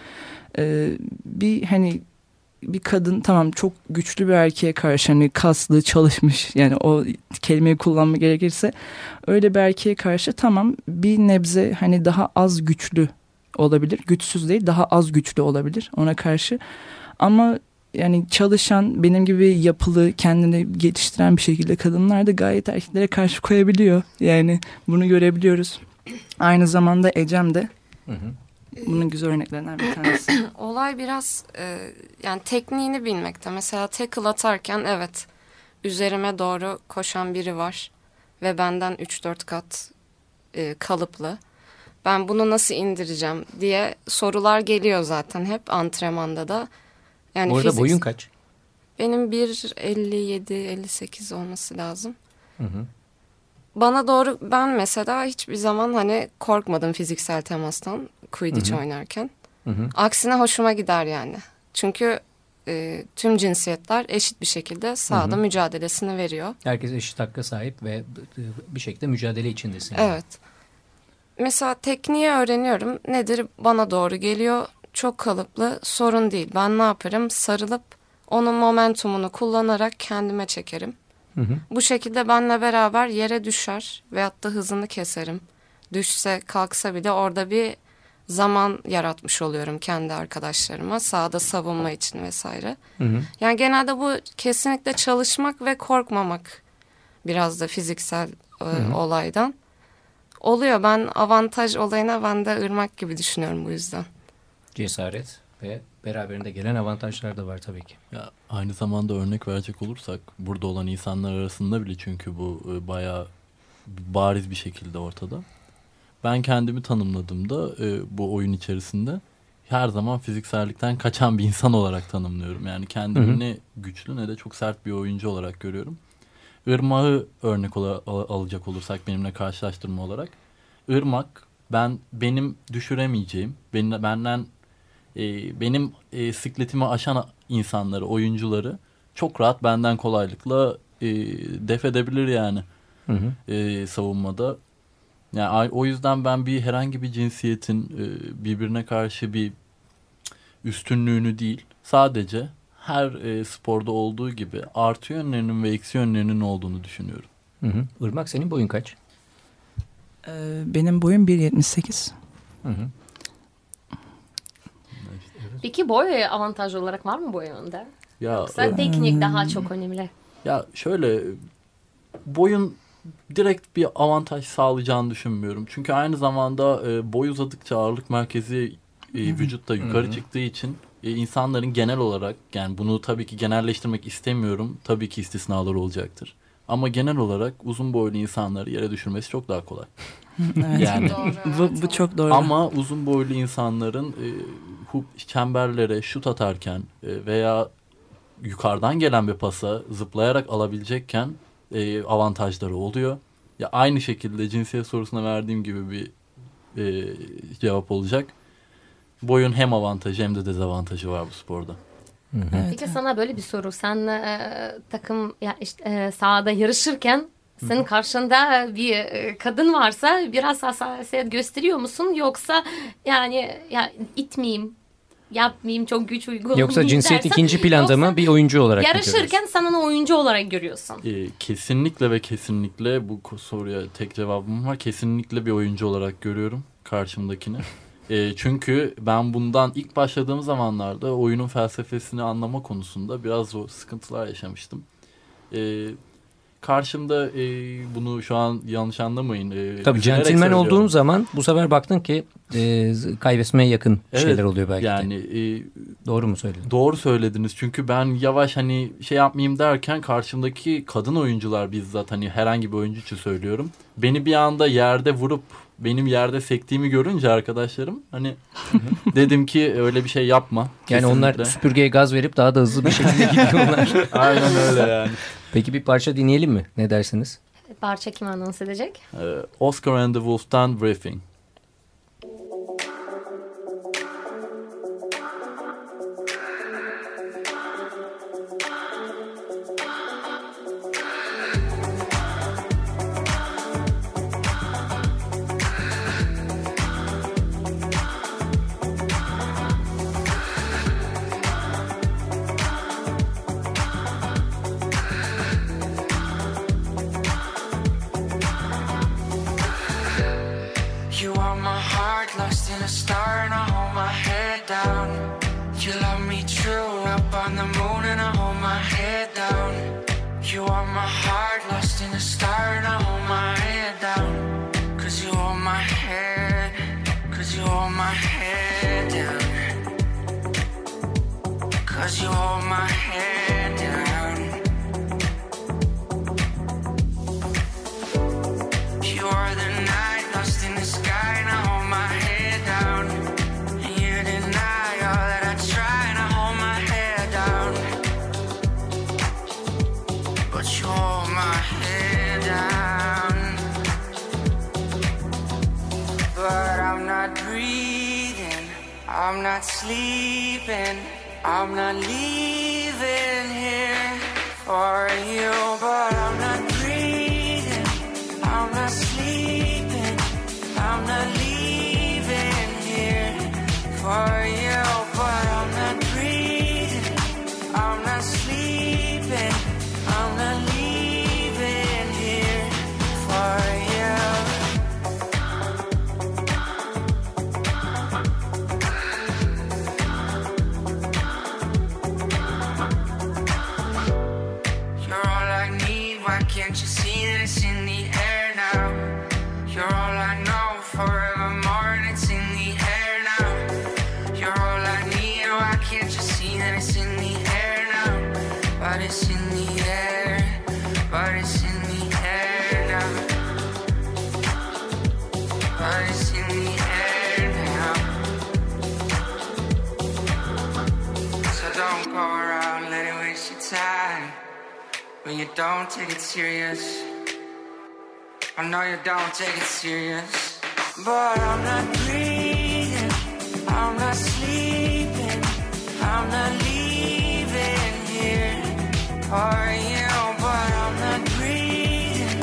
Ee, bir hani bir kadın tamam çok güçlü bir erkeğe karşı hani kaslı çalışmış yani o kelimeyi kullanma gerekirse öyle bir erkeğe karşı tamam bir nebze hani daha az güçlü olabilir. Güçsüz değil daha az güçlü olabilir ona karşı. Ama yani çalışan benim gibi yapılı kendini geliştiren bir şekilde kadınlar da gayet erkeklere karşı koyabiliyor. Yani bunu görebiliyoruz. Aynı zamanda Ecem de Hı hı. bunun güzel örneklerinden bir tanesi. Olay biraz e, yani tekniğini bilmekte. Mesela tackle atarken evet üzerime doğru koşan biri var ve benden 3-4 kat e, kalıplı. Ben bunu nasıl indireceğim diye sorular geliyor zaten hep antrenmanda da. Yani Bu arada fiziks- boyun kaç? Benim 1.57-58 olması lazım. Hı hı. Bana doğru ben mesela hiçbir zaman hani korkmadım fiziksel temastan Quidditch Hı hı. oynarken. Hı hı. Aksine hoşuma gider yani. Çünkü e, tüm cinsiyetler eşit bir şekilde sahada Hı hı. mücadelesini veriyor. Herkes eşit hakka sahip ve bir şekilde mücadele içindesin. yani. Evet. Mesela tekniği öğreniyorum. Nedir? Bana doğru geliyor. Çok kalıplı. Sorun değil. Ben ne yaparım? Sarılıp onun momentumunu kullanarak kendime çekerim. Hı hı. Bu şekilde benle beraber yere düşer veyahut da hızını keserim. Düşse kalksa bile orada bir zaman yaratmış oluyorum kendi arkadaşlarıma. Sahada savunma için vesaire. Hı hı. Yani genelde bu kesinlikle çalışmak ve korkmamak biraz da fiziksel e, hı. olaydan. Oluyor ben avantaj olayına ben de ırmak gibi düşünüyorum bu yüzden. Cesaret ve beraberinde gelen avantajlar da var tabii ki. Ya aynı zamanda örnek verecek olursak burada olan insanlar arasında bile çünkü bu e, bayağı bariz bir şekilde ortada. Ben kendimi tanımladığımda e, bu oyun içerisinde her zaman fiziksellikten kaçan bir insan olarak tanımlıyorum. Yani kendimi Hı hı. ne güçlü ne de çok sert bir oyuncu olarak görüyorum. Irmak'ı örnek al- alacak olursak benimle karşılaştırma olarak. Irmak ben benim düşüremeyeceğim, benim, benden e, benim e, sikletimi aşan insanları, oyuncuları çok rahat benden kolaylıkla e, def edebilir yani Hı hı. e, savunmada. Yani o yüzden ben bir herhangi bir cinsiyetin e, birbirine karşı bir üstünlüğünü değil, sadece her e, sporda olduğu gibi artı yönlerinin ve eksi yönlerinin olduğunu düşünüyorum. Hı Hı. Irmak senin boyun kaç? Ee, benim boyum 1.78. Hı hı. Peki boy avantaj olarak var mı bu oyunda? Ya, Yoksa e, teknik daha çok önemli. ya şöyle boyun direkt bir avantaj sağlayacağını düşünmüyorum. Çünkü aynı zamanda e, boy uzadıkça ağırlık merkezi e, vücutta yukarı Hı hı. çıktığı için e, insanların genel olarak yani bunu tabii ki genelleştirmek istemiyorum. Tabii ki istisnalar olacaktır. Ama genel olarak uzun boylu insanları yere düşürmesi çok daha kolay. Evet. Yani bu, bu çok doğru. ama uzun boylu insanların e, hoop çemberlere şut atarken e, veya yukarıdan gelen bir pasa zıplayarak alabilecekken e, avantajları oluyor. Ya aynı şekilde cinsiyet sorusuna verdiğim gibi bir e, cevap olacak. Boyun hem avantajı hem de dezavantajı var bu sporda. Hı hı. Evet, Peki sana böyle bir soru. Sen e, takım ya işte e, sahada yarışırken senin karşında bir e, kadın varsa biraz hassasiyet gösteriyor musun yoksa yani ya itmeyeyim, yapmayayım, çok güç uygulamayayım Yoksa cinsiyet dersen, ikinci planda mı bir oyuncu olarak? Yarışırken sen onu oyuncu olarak görüyorsun. E, kesinlikle ve kesinlikle bu soruya tek cevabım var. Kesinlikle bir oyuncu olarak görüyorum karşımdakini. E, çünkü ben bundan ilk başladığım zamanlarda oyunun felsefesini anlama konusunda biraz zor sıkıntılar yaşamıştım. E, karşımda e, bunu şu an yanlış anlamayın. E, Tabii centilmen olduğun zaman bu sefer baktın ki e, kaybetmeye yakın Evet, şeyler oluyor belki de. Yani e, Doğru mu söyledin? Doğru söylediniz çünkü ben yavaş hani şey yapmayayım derken karşımdaki kadın oyuncular bizzat hani herhangi bir oyuncu için söylüyorum. Beni bir anda yerde vurup benim yerde sektiğimi görünce arkadaşlarım hani dedim ki öyle bir şey yapma. Yani onlar süpürgeye gaz verip daha da hızlı bir şekilde gidiyorlar. Aynen öyle yani. Peki bir parça dinleyelim mi? Ne dersiniz? Parça kim anons edecek? Ee, Oscar and the Wolf'tan Briefing. A star and I hold my head down. You love me true up on the moon and I hold my head down. You are my heart lost in a star and I hold my head down. Cause you hold my head, cause you hold my head down. Cause you hold my head I'm not sleeping, I'm not leaving here for you. But I'm not breathing, I'm not sleeping, I'm not leaving here for you. Don't take it serious. I know you don't take it serious, but I'm not breathing, I'm not sleeping, I'm not leaving here for you. But I'm not breathing,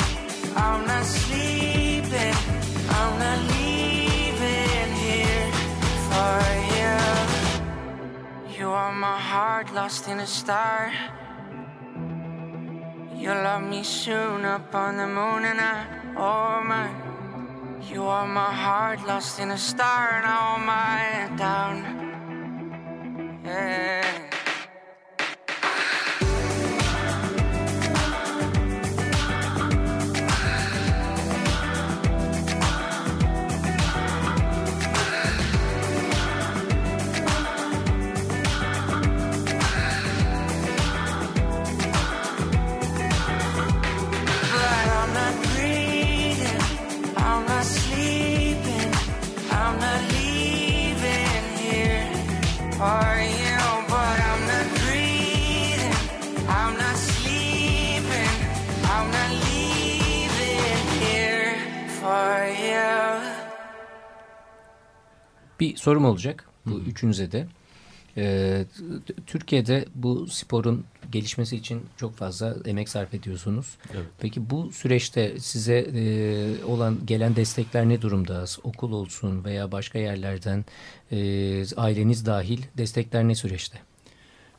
I'm not sleeping, I'm not leaving here for you. You are my heart lost in a star. You'll love me soon up on the moon and I, oh my. You are my heart lost in a star and I all my down. Yeah. Bir sorum olacak bu üçünüze de. Ee, Türkiye'de bu sporun gelişmesi için çok fazla emek sarf ediyorsunuz. Evet. Peki bu süreçte size e, olan gelen destekler ne durumda? Okul olsun veya başka yerlerden e, aileniz dahil destekler ne süreçte?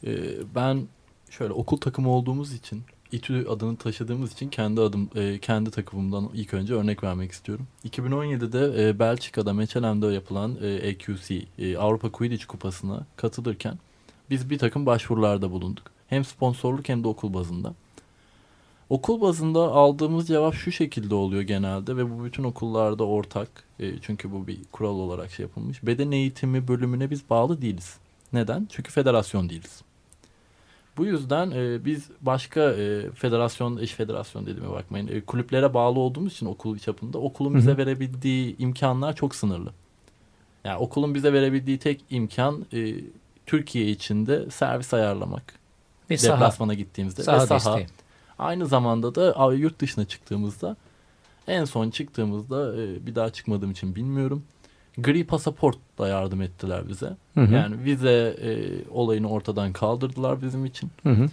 Ee, ben şöyle okul takımı olduğumuz için İTÜ adını taşıdığımız için kendi adım e, kendi takımımdan ilk önce örnek vermek istiyorum. 2017'de e, Belçika'da Mechelen'de yapılan e, AQC e, Avrupa Quidditch Kupası'na katılırken biz bir takım başvurularda bulunduk. Hem sponsorluk hem de okul bazında. Okul bazında aldığımız cevap şu şekilde oluyor genelde ve bu bütün okullarda ortak. E, çünkü bu bir kural olarak şey yapılmış. Beden eğitimi bölümüne biz bağlı değiliz. Neden? Çünkü federasyon değiliz. Bu yüzden e, biz başka e, federasyon, eş federasyon dediğime bakmayın, e, kulüplere bağlı olduğumuz için okul çapında okulun bize Hı hı. verebildiği imkanlar çok sınırlı. Yani okulun bize verebildiği tek imkan e, Türkiye içinde servis ayarlamak. Ve saha, Deplasmana gittiğimizde. saha ve saha. desteği. Aynı zamanda da yurt dışına çıktığımızda en son çıktığımızda e, bir daha çıkmadığım için bilmiyorum. Gri pasaportla yardım ettiler bize. Hı hı. Yani vize e, olayını ortadan kaldırdılar bizim için. Hı hı.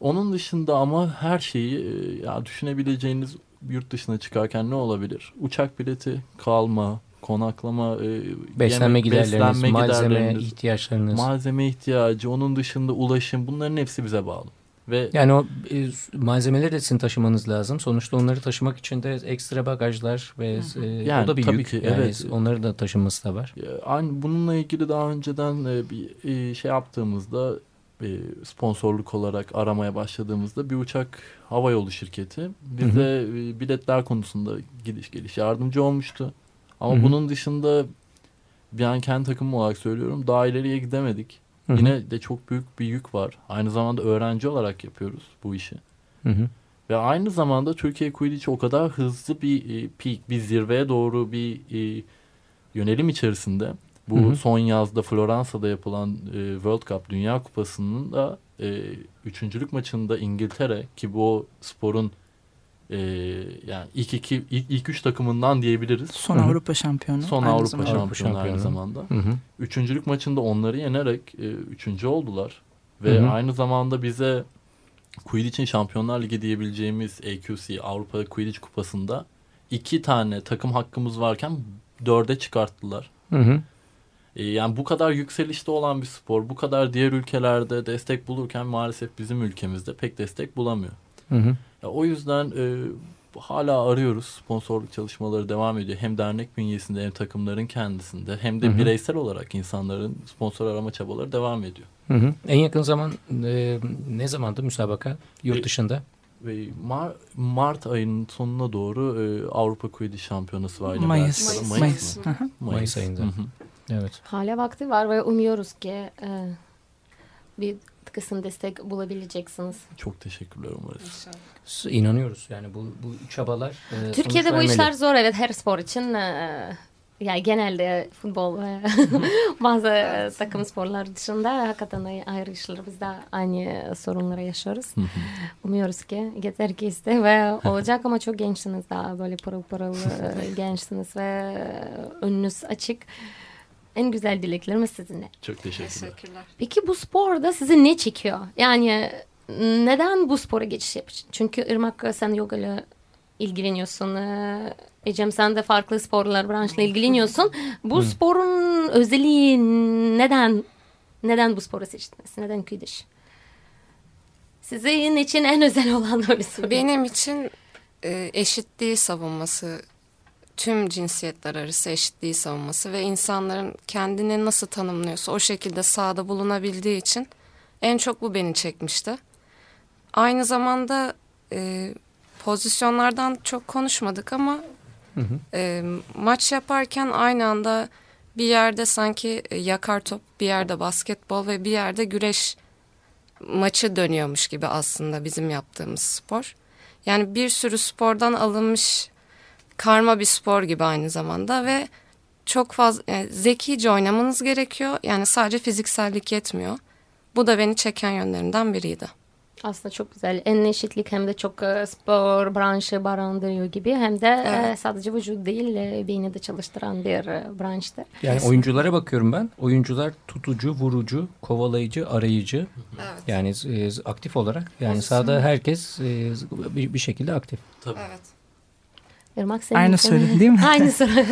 Onun dışında ama her şeyi e, ya düşünebileceğiniz yurt dışına çıkarken ne olabilir? Uçak bileti, kalma, konaklama, e, Beslenme yemek, giderleriniz, beslenme malzeme giderleriniz, ihtiyaçlarınız. malzeme ihtiyacı, onun dışında ulaşım bunların hepsi bize bağlı. Ve Yani o e, malzemeleri de sizin taşımanız lazım. Sonuçta onları taşımak için de ekstra bagajlar ve e, Yani o da bir tabii yük. ki, yani evet. onları da taşınması da var. Aynı bununla ilgili daha önceden e, bir e, şey yaptığımızda e, sponsorluk olarak aramaya başladığımızda bir uçak hava yolu şirketi bize e, biletler konusunda gidiş geliş yardımcı olmuştu. Ama Hı hı. bunun dışında ben kendi takımım olarak söylüyorum daha ileriye gidemedik. Hı hı. Yine de çok büyük bir yük var. Aynı zamanda öğrenci olarak yapıyoruz bu işi. Hı hı. Ve aynı zamanda Türkiye Quidditch o kadar hızlı bir e, peak, bir zirveye doğru bir e, yönelim içerisinde. Bu Hı hı. son yazda Floransa'da yapılan e, World Cup Dünya Kupası'nın da e, üçüncülük maçında İngiltere ki bu sporun e, yani ilk iki ilk, ilk üç takımından diyebiliriz. Son Hı hı. Avrupa şampiyonu. Son aynı Avrupa zamanda. Avrupa şampiyonu aynı şampiyonu. zamanda. Hı hı. Üçüncülük maçında onları yenerek e, üçüncü oldular. Ve Hı hı. aynı zamanda bize Quidditch'in Şampiyonlar Ligi diyebileceğimiz AQC Avrupa Quidditch Kupası'nda iki tane takım hakkımız varken dörde çıkarttılar. Hı hı. E, yani bu kadar yükselişte olan bir spor, bu kadar diğer ülkelerde destek bulurken maalesef bizim ülkemizde pek destek bulamıyor. Hı hı. Ya, o yüzden e, hala arıyoruz. Sponsorluk çalışmaları devam ediyor. Hem dernek bünyesinde hem takımların kendisinde hem de Hı hı. bireysel olarak insanların sponsor arama çabaları devam ediyor. Hı hı. En yakın zaman e, ne zamandı müsabaka yurt E, dışında? Ve Mar- Mart ayının sonuna doğru e, Avrupa Quidditch Şampiyonası var. Mayıs. Mayıs. mı? Hı hı. Mayıs ayında. Hı hı. Evet. Hala vakti var ve umuyoruz ki e, bir kısım destek bulabileceksiniz. Çok teşekkürler umarız. S- İnanıyoruz yani bu bu çabalar e, Türkiye'de bu işler zor evet her spor için. e, yani genelde futbol ve bazı e, takım sporlar dışında hakikaten ayrı işler. Biz de aynı sorunları yaşıyoruz. Umuyoruz ki yeter ki iste ve olacak ama çok gençsiniz daha böyle pırıl pırıl e, gençsiniz ve önünüz açık. En güzel dileklerimiz sizinle. Çok teşekkürler. Teşekkürler. Peki bu sporda sizi ne çekiyor? Yani neden bu spora geçiş yapıyorsun? Çünkü Irmak sen yoga ile ilgileniyorsun. Ee, Ecem sen de farklı sporlar branşla ilgileniyorsun. Bu sporun özelliği neden neden bu sporu seçtiniz? Neden Quidditch? Sizin için en özel olan öyle söyleyeyim. Benim için e, eşitliği savunması, tüm cinsiyetler arası eşitliği savunması ve insanların kendini nasıl tanımlıyorsa o şekilde sahada bulunabildiği için en çok bu beni çekmişti. Aynı zamanda e, pozisyonlardan çok konuşmadık ama e, maç yaparken aynı anda bir yerde sanki e, yakar top, bir yerde basketbol ve bir yerde güreş maçı dönüyormuş gibi aslında bizim yaptığımız spor. Yani bir sürü spordan alınmış karma bir spor gibi aynı zamanda ve çok fazla yani zekice oynamanız gerekiyor. Yani sadece fiziksellik yetmiyor. Bu da beni çeken yönlerinden biriydi. Aslında çok güzel. En eşitlik hem de çok e, spor branşı barındırıyor gibi hem de e, Evet. sadece vücut değil e, beyni de çalıştıran bir e, branştır. Yani oyunculara bakıyorum ben. Oyuncular tutucu, vurucu, kovalayıcı, arayıcı. Evet. Yani e, aktif olarak. Yani sahada herkes e, bir, şekilde aktif. Evet. Irmak senin Aynı söyledin değil mi? Aynı soru.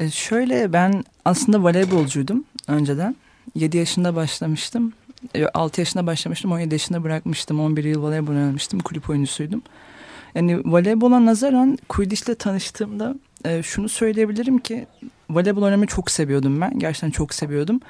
E, şöyle ben aslında voleybolcuydum önceden. 7 yaşında başlamıştım. E, 6 yaşında başlamıştım. 17 yaşında bırakmıştım. 11 yıl voleybol oynamıştım. Kulüp oyuncusuydum. Yani voleybola nazaran Quidditch'le tanıştığımda e, şunu söyleyebilirim ki voleybol oynamayı çok seviyordum ben. Gerçekten çok seviyordum.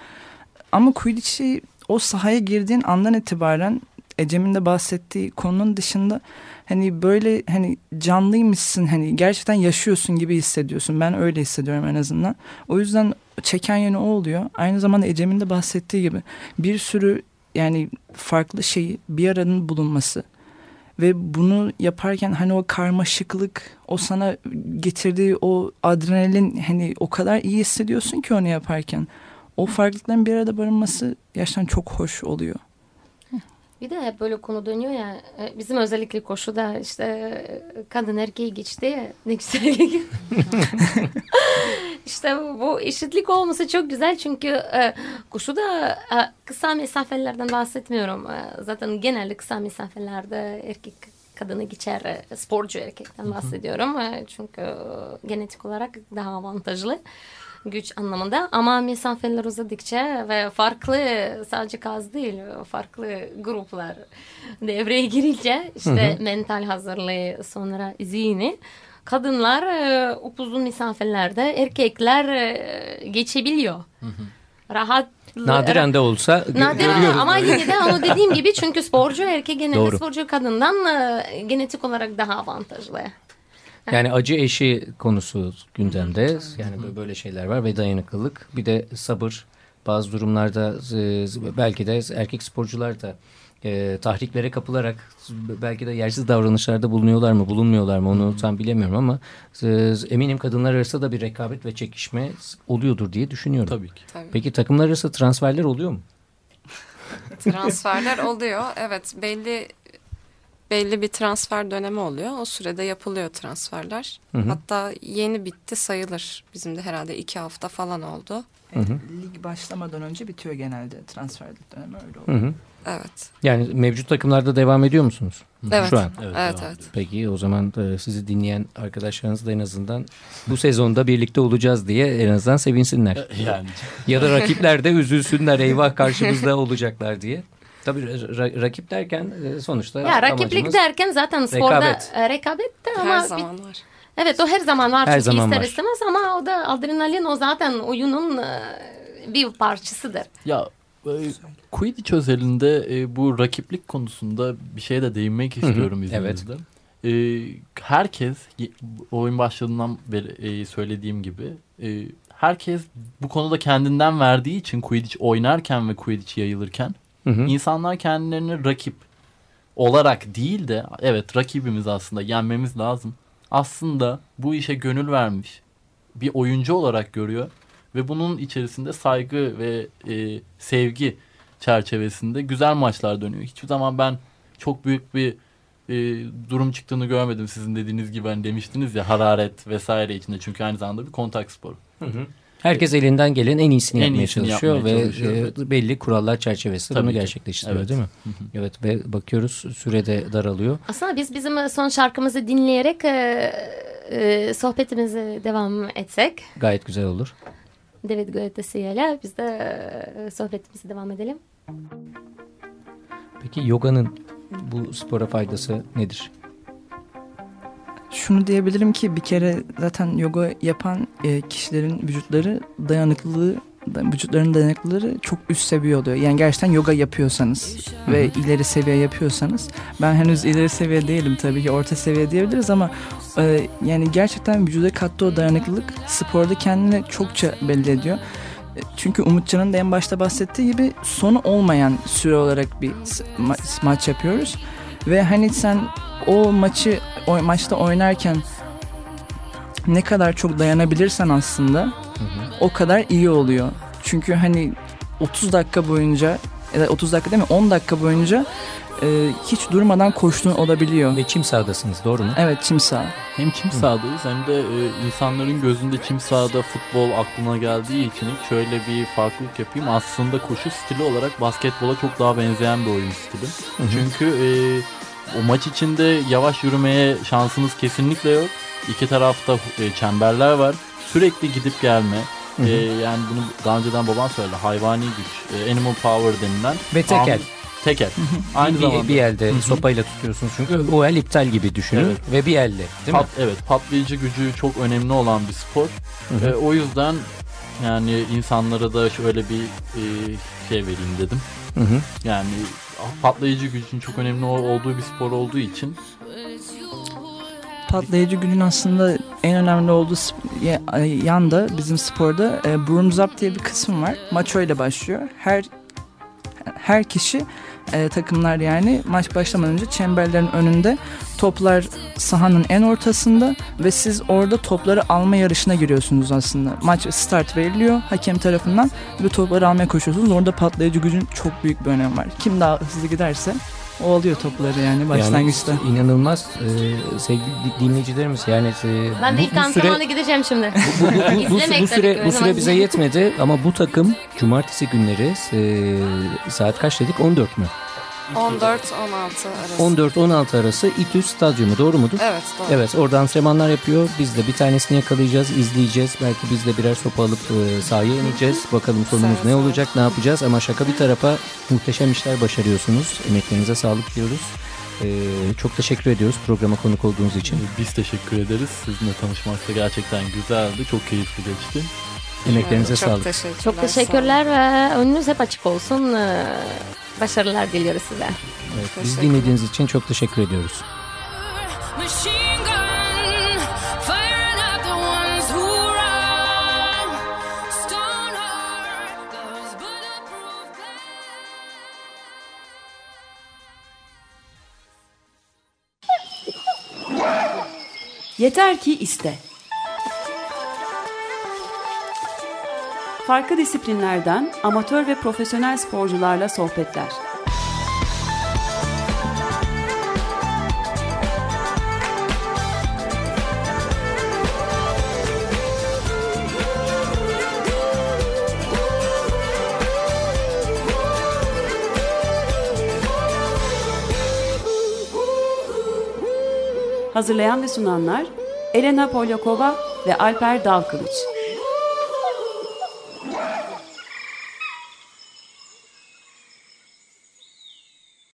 Ama Quidditch'i o sahaya girdiğin andan itibaren Ecem'in de bahsettiği konunun dışında hani böyle hani canlıymışsın hani gerçekten yaşıyorsun gibi hissediyorsun. Ben öyle hissediyorum en azından. O yüzden çeken yönü o oluyor. Aynı zamanda Ecem'in de bahsettiği gibi bir sürü yani farklı şeyi bir aranın bulunması ve bunu yaparken hani o karmaşıklık o sana getirdiği o adrenalin hani o kadar iyi hissediyorsun ki onu yaparken. O farklılıkların bir arada barınması gerçekten çok hoş oluyor. Bir de hep böyle konu dönüyor ya e, bizim özellikle koşuda işte e, kadın erkeği geçti ya ne güzel. işte bu, eşitlik olması çok güzel çünkü e, koşuda kısa mesafelerden bahsetmiyorum. Zaten genelde kısa mesafelerde erkek kadını geçer sporcu erkekten bahsediyorum. Çünkü genetik olarak daha avantajlı güç anlamında ama mesafeler uzadıkça ve farklı sadece kaz değil farklı gruplar devreye girince işte mental hazırlığı sonra zihni kadınlar e, upuzun mesafelerde erkekler e, geçebiliyor. Rahat Nadiren de olsa Nadiren görüyoruz. ama yine de onu dediğim gibi çünkü sporcu erkek genelde Doğru. sporcu kadından e, genetik olarak daha avantajlı. Yani acı eşi konusu gündemde. Yani böyle- şeyler var ve dayanıklılık. Bir de sabır. Bazı durumlarda e, belki de erkek sporcular da e, tahriklere kapılarak belki de yersiz davranışlarda bulunuyorlar mı bulunmuyorlar mı onu tam bilemiyorum ama e, eminim kadınlar arasında da bir rekabet ve çekişme oluyordur diye düşünüyorum. Tabii ki. Tabii. Peki takımlar arası transferler oluyor mu? Transferler oluyor. Evet belli belli bir transfer dönemi oluyor. O sürede yapılıyor transferler. Hı hı. Hatta yeni bitti sayılır. Bizim de herhalde iki hafta falan oldu. Hı hı. Lig başlamadan önce bitiyor genelde transfer dönemi öyle Hı oluyor. hı. Evet. Yani mevcut takımlarda devam ediyor musunuz? Evet. Şu an. Evet evet. ediyor. Peki o zaman e, sizi dinleyen arkadaşlarınız da en azından bu sezonda birlikte olacağız diye en azından sevinsinler. Yani ya da rakipler de üzülsünler eyvah karşımızda olacaklar diye. Tabii ra- ra- rakip derken e, sonuçta Ya rakiplik derken zaten sporda rekabet. rekabet, de ama Her bir- zaman var. evet o her zaman var Her çünkü zaman ister var. istemez ama o da adrenalin o zaten oyunun e, bir parçasıdır. Ya e, Quidditch özelinde e, bu rakiplik konusunda bir şeye de değinmek istiyorum evet. izninizle. E, herkes oyun başladığından beri e, söylediğim gibi e, herkes bu konuda kendinden verdiği için Quidditch oynarken ve Quidditch yayılırken Hı hı. insanlar kendilerini rakip olarak değil de evet rakibimiz aslında yenmemiz lazım. Aslında bu işe gönül vermiş bir oyuncu olarak görüyor ve bunun içerisinde saygı ve e, sevgi çerçevesinde güzel maçlar dönüyor. Hiçbir zaman ben çok büyük bir e, durum çıktığını görmedim sizin dediğiniz gibi hani demiştiniz ya hararet vesaire içinde çünkü aynı zamanda bir kontak sporu. Hı hı. Herkes elinden gelen en iyisini En yapmaya iyisini çalışıyor yapmaya ve çalışıyor. e, belli kurallar çerçevesinde Tabii bunu ki. gerçekleştiriyor Evet. değil mi? Evet ve bakıyoruz sürede daralıyor. Aslında biz bizim son şarkımızı dinleyerek e, e, sohbetimize devam etsek. Gayet güzel olur. David Guetta ile biz de e, sohbetimize devam edelim. Peki yoga'nın bu spora faydası nedir? Şunu diyebilirim ki bir kere zaten yoga yapan e, kişilerin vücutları dayanıklılığı vücutların dayanıklılığı çok üst seviye oluyor. Yani gerçekten yoga yapıyorsanız ve ileri seviye yapıyorsanız ben henüz ileri seviye değilim tabii ki orta seviye diyebiliriz ama e, yani gerçekten vücuda kattığı o dayanıklılık sporda kendini çokça belli ediyor. E, çünkü Umutcan'ın da en başta bahsettiği gibi sonu olmayan süre olarak bir ma- maç yapıyoruz. Ve hani sen o maçı o maçta oynarken ne kadar çok dayanabilirsen aslında o kadar iyi oluyor. Çünkü hani 30 dakika boyunca ya da 30 dakika değil mi 10 dakika boyunca e, hiç durmadan koştuğun olabiliyor. Ve çim sahadasınız doğru mu? Evet çim saha. Hem çim sahadayız hem de e, insanların gözünde çim sahada futbol aklına geldiği için şöyle bir farklılık yapayım. Aslında koşu stili olarak basketbola çok daha benzeyen bir oyun stili. Çünkü e, o maç içinde yavaş yürümeye şansınız kesinlikle yok. İki tarafta e, çemberler var. Sürekli gidip gelme. E, yani bunu daha önceden babam söyledi. Hayvani güç, e, animal power denilen. Ve tekel. An- tekel. Aynı bir, zamanda. bir elde Hı hı. sopayla tutuyorsunuz çünkü o el iptal gibi düşünün Evet. ve bir elle değil Pat- mi? Evet patlayıcı gücü çok önemli olan bir spor. E, o yüzden yani insanlara da şöyle bir e, şey vereyim dedim. Hı hı. Yani patlayıcı gücün çok önemli ol- olduğu bir spor olduğu için Patlayıcı günün aslında en önemli olduğu yanda bizim sporda e, brooms up diye bir kısım var. Maç öyle başlıyor. Her her kişi e, takımlar yani maç başlamadan önce çemberlerin önünde toplar sahanın en ortasında ve siz orada topları alma yarışına giriyorsunuz aslında. Maç start veriliyor hakem tarafından ve topları almaya koşuyorsunuz. Orada patlayıcı gücün çok büyük bir önemi var. Kim daha hızlı giderse o alıyor topları yani başlangıçta. Yani inanılmaz e, sevgili di- dinleyicilerimiz yani e, Ben de bu- ilk bu süre antrenmana gideceğim şimdi. bu, bu, bu, bu, bu tabii süre bu süre bize yetmedi ama bu takım cumartesi günleri e, saat kaç dedik 14 mü? 14-16 arası. 14-16 arası İTÜ stadyumu doğru mudur? Evet doğru. Evet orada antrenmanlar yapıyor. Biz de bir tanesini yakalayacağız, izleyeceğiz. Belki biz de birer sopa alıp e, sahaya ineceğiz. Bakalım sonumuz Seve ne olacak, ne yapacağız. Ama şaka bir tarafa muhteşem işler başarıyorsunuz. Emeklerinize sağlık diyoruz. E, çok teşekkür ediyoruz programa konuk olduğunuz için. biz teşekkür ederiz. Sizinle tanışmak da gerçekten güzeldi. Çok keyifli geçti. Emeklerinize Çok sağlık. teşekkürler. Çok teşekkürler ve önünüz hep açık olsun. Başarılar diliyoruz size. Evet, biz dinlediğiniz için çok teşekkür ediyoruz. Machine gun, firing Farklı disiplinlerden amatör ve profesyonel sporcularla sohbetler. Hazırlayan ve sunanlar Elena Polyakova ve Alper Dalkılıç.